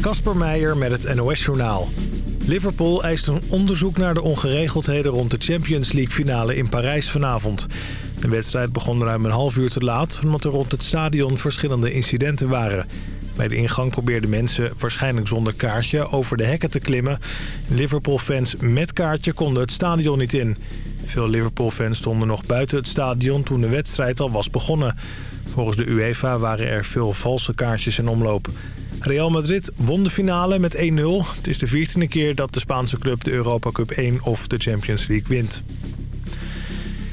Kasper Meijer met het NOS-journaal. Liverpool eist een onderzoek naar de ongeregeldheden rond de Champions League finale in Parijs vanavond. De wedstrijd begon ruim een half uur te laat omdat er rond het stadion verschillende incidenten waren. Bij de ingang probeerden mensen, waarschijnlijk zonder kaartje, over de hekken te klimmen. Liverpool-fans met kaartje konden het stadion niet in. Veel Liverpool-fans stonden nog buiten het stadion toen de wedstrijd al was begonnen. Volgens de UEFA waren er veel valse kaartjes in omloop. Real Madrid won de finale met 1-0. Het is de viertiende keer dat de Spaanse club de Europa Cup 1 of de Champions League wint.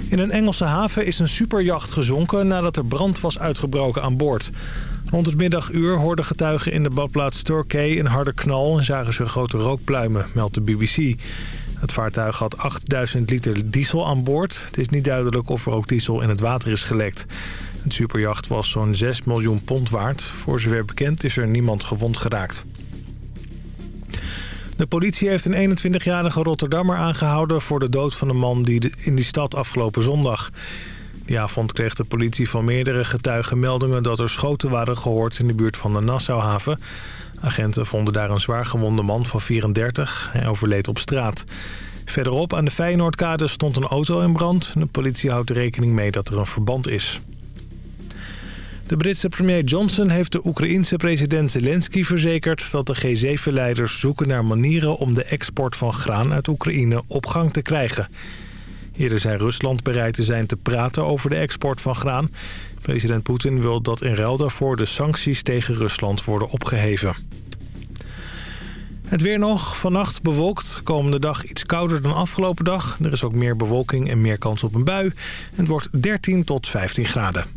In een Engelse haven is een superjacht gezonken nadat er brand was uitgebroken aan boord. Rond het middaguur hoorden getuigen in de badplaats Torquay een harde knal... en zagen ze grote rookpluimen, meldt de BBC. Het vaartuig had 8000 liter diesel aan boord. Het is niet duidelijk of er ook diesel in het water is gelekt. Het superjacht was zo'n 6 miljoen pond waard. Voor zover bekend is er niemand gewond geraakt. De politie heeft een 21-jarige Rotterdammer aangehouden... voor de dood van een man die in die stad afgelopen zondag. Die avond kreeg de politie van meerdere getuigen meldingen... dat er schoten waren gehoord in de buurt van de Nassauhaven. Agenten vonden daar een zwaargewonde man van 34. Hij overleed op straat. Verderop aan de Feyenoordkade stond een auto in brand. De politie houdt er rekening mee dat er een verband is. De Britse premier Johnson heeft de Oekraïense president Zelensky verzekerd... dat de G7-leiders zoeken naar manieren om de export van graan uit Oekraïne op gang te krijgen. Eerder zei Rusland bereid te zijn te praten over de export van graan. President Poetin wil dat in ruil daarvoor de sancties tegen Rusland worden opgeheven. Het weer nog. Vannacht bewolkt. Komende dag iets kouder dan afgelopen dag. Er is ook meer bewolking en meer kans op een bui. Het wordt 13 tot 15 graden.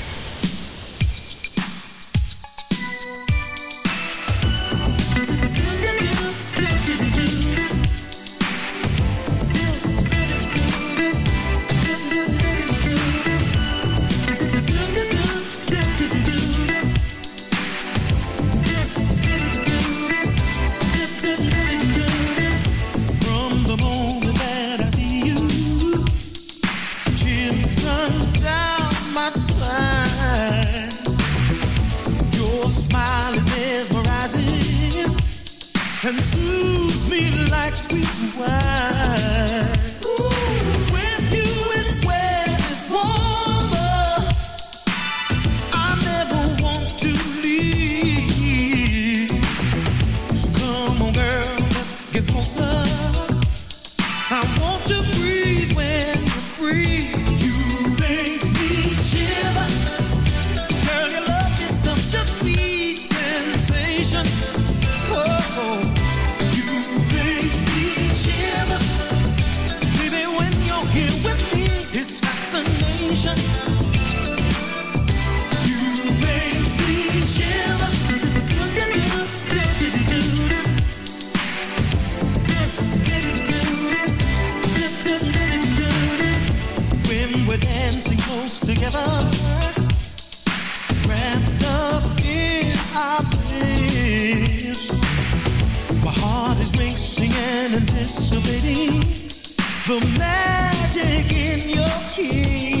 The magic in your kiss.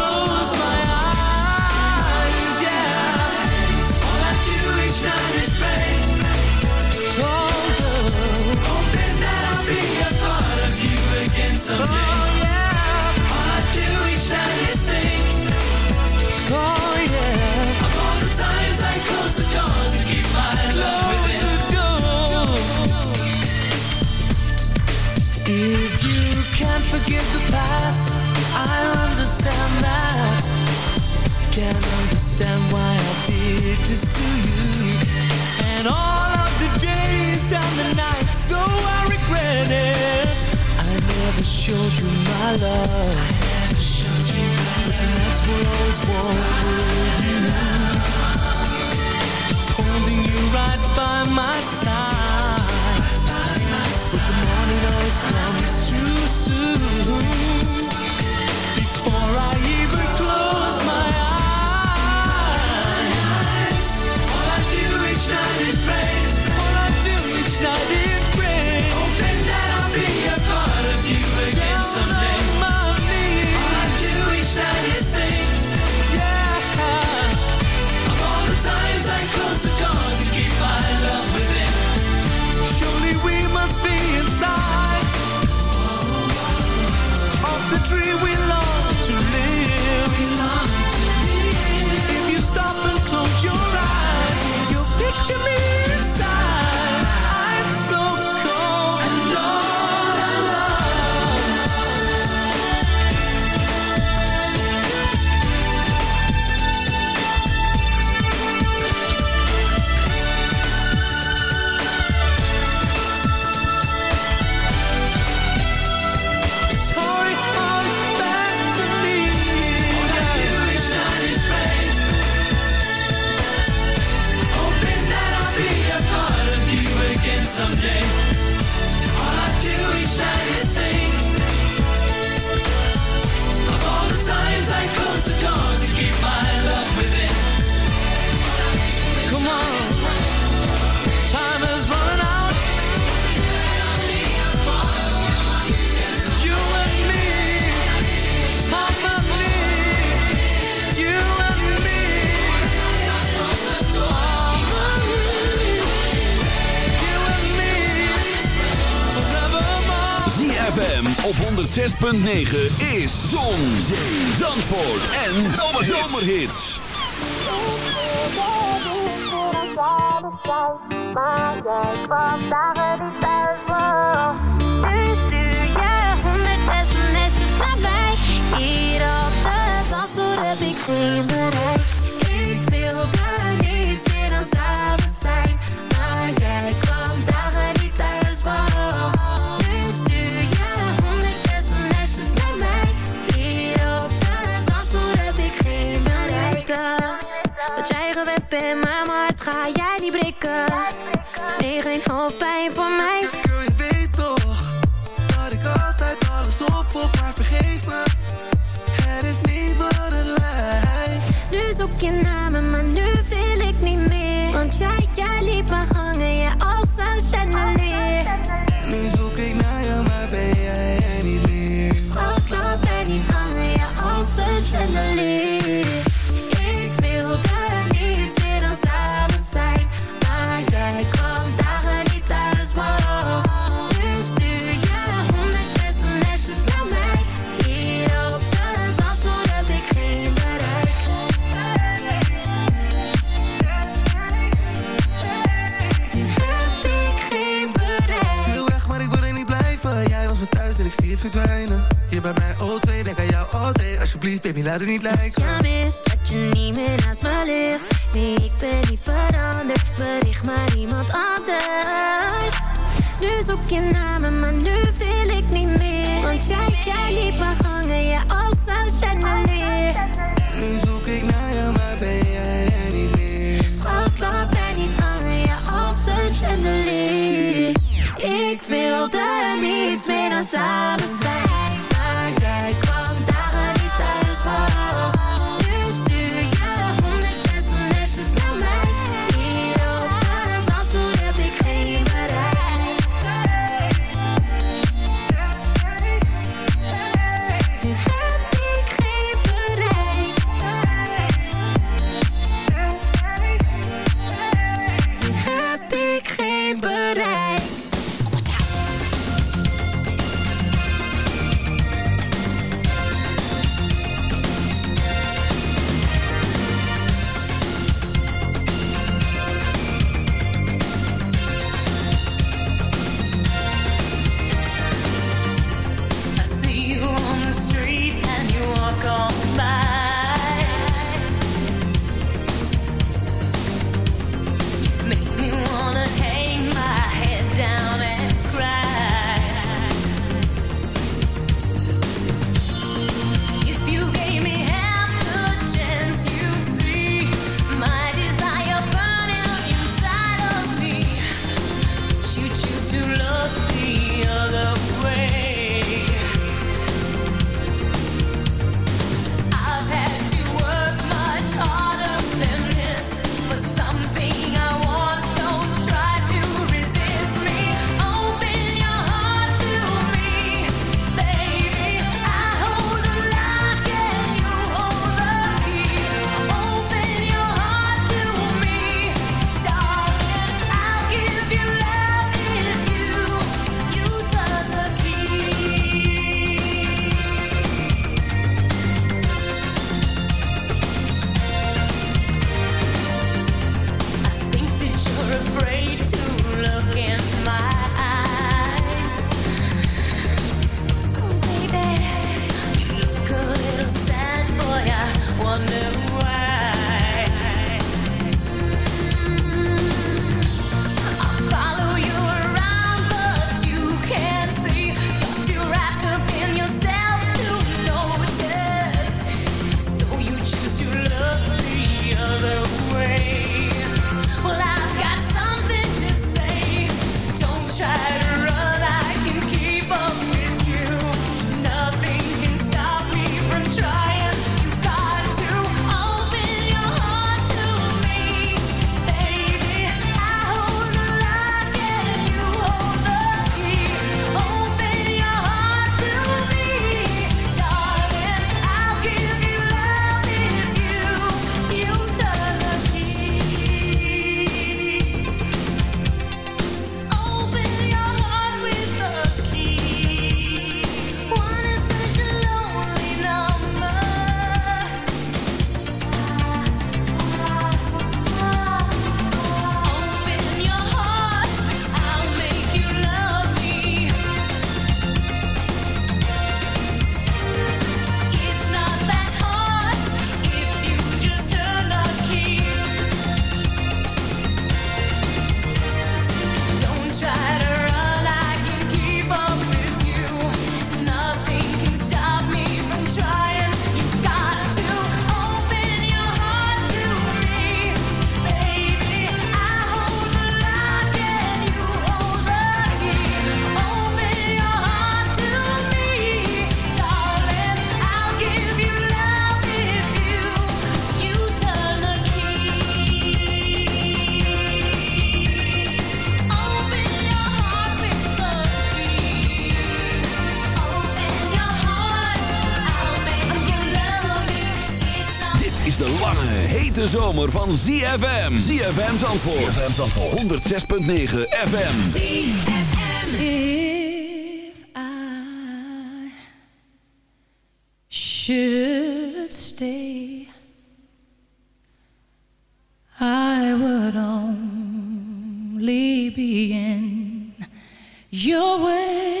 love. I never showed you love. And that's what I was born 106.9 is Zon, Zandvoort en Zomerhits. Maar Hier op de heb ik zin looking, I'm in my new verdwijnen. Hier bij mij O2, denk aan jou oh, all day Alsjeblieft, baby, laat het niet lijken. Ja, mis dat je niet meer naast me ligt. Nee, ik ben niet veranderd. Bericht maar iemand anders. Nu zoek je namen, maar nu wil ik niet meer. Want jij, jij liep me lange, hete zomer van ZFM. ZFM Zandvoort. ZFM Zandvoort. 106.9 FM. ZFM. If I should stay, I would only be in your way.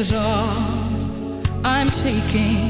is all I'm taking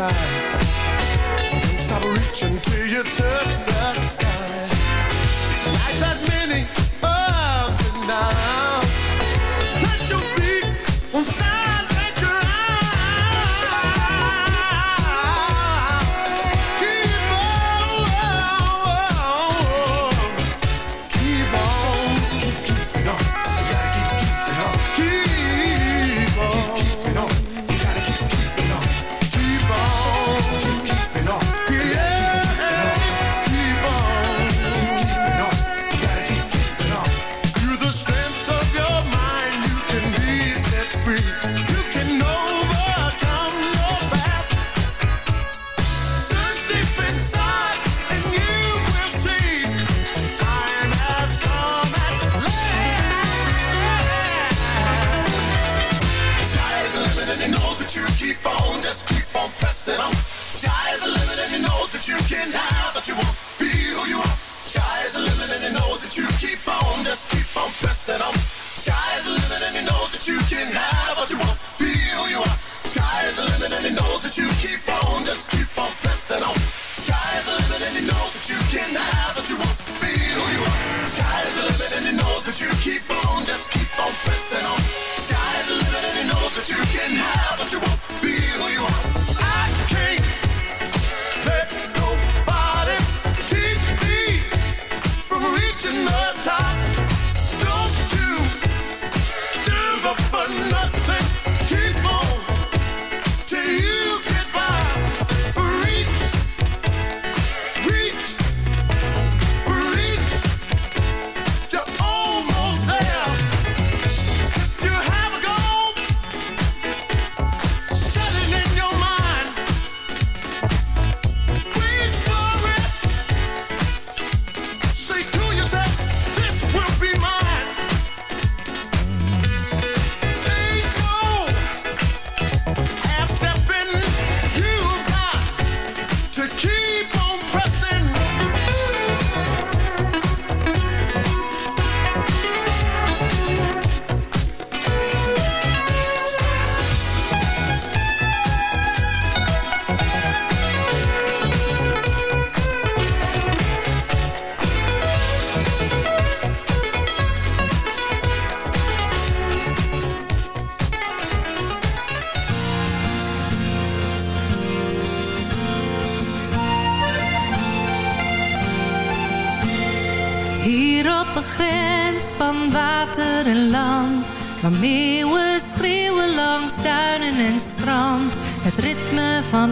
side.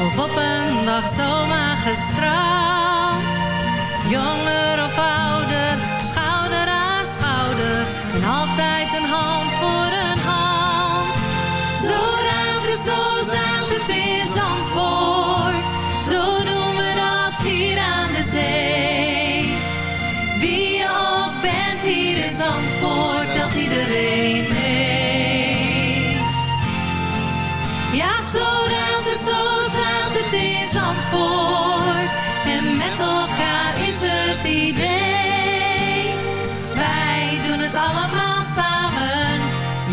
of op een dag zomaar gestraald. Jonger of ouder, schouder aan schouder, en altijd een hand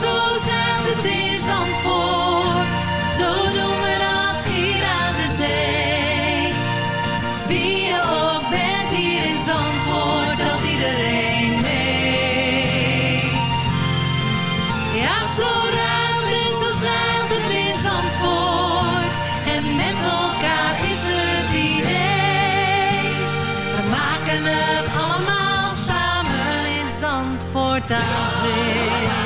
zo zaad het in Zandvoort. Zo doen we dat hier aan de zee. Wie je ook bent hier in Zandvoort, dat iedereen mee. Ja, zo het, zo zaad het in Zandvoort. En met elkaar is het idee. We maken het allemaal samen in Zandvoort aan zee.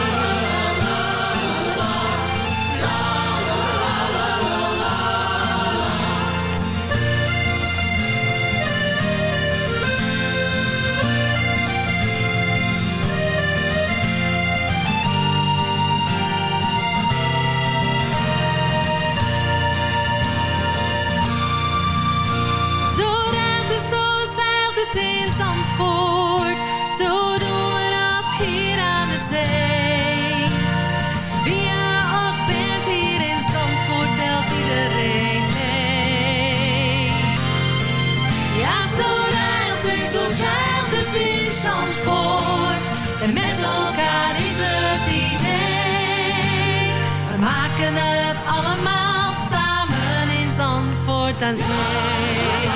Maken het allemaal samen in Zandvoort aan zee.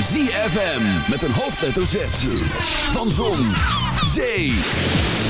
ZFM met een hoofdletter Z. Van Zon, Zee,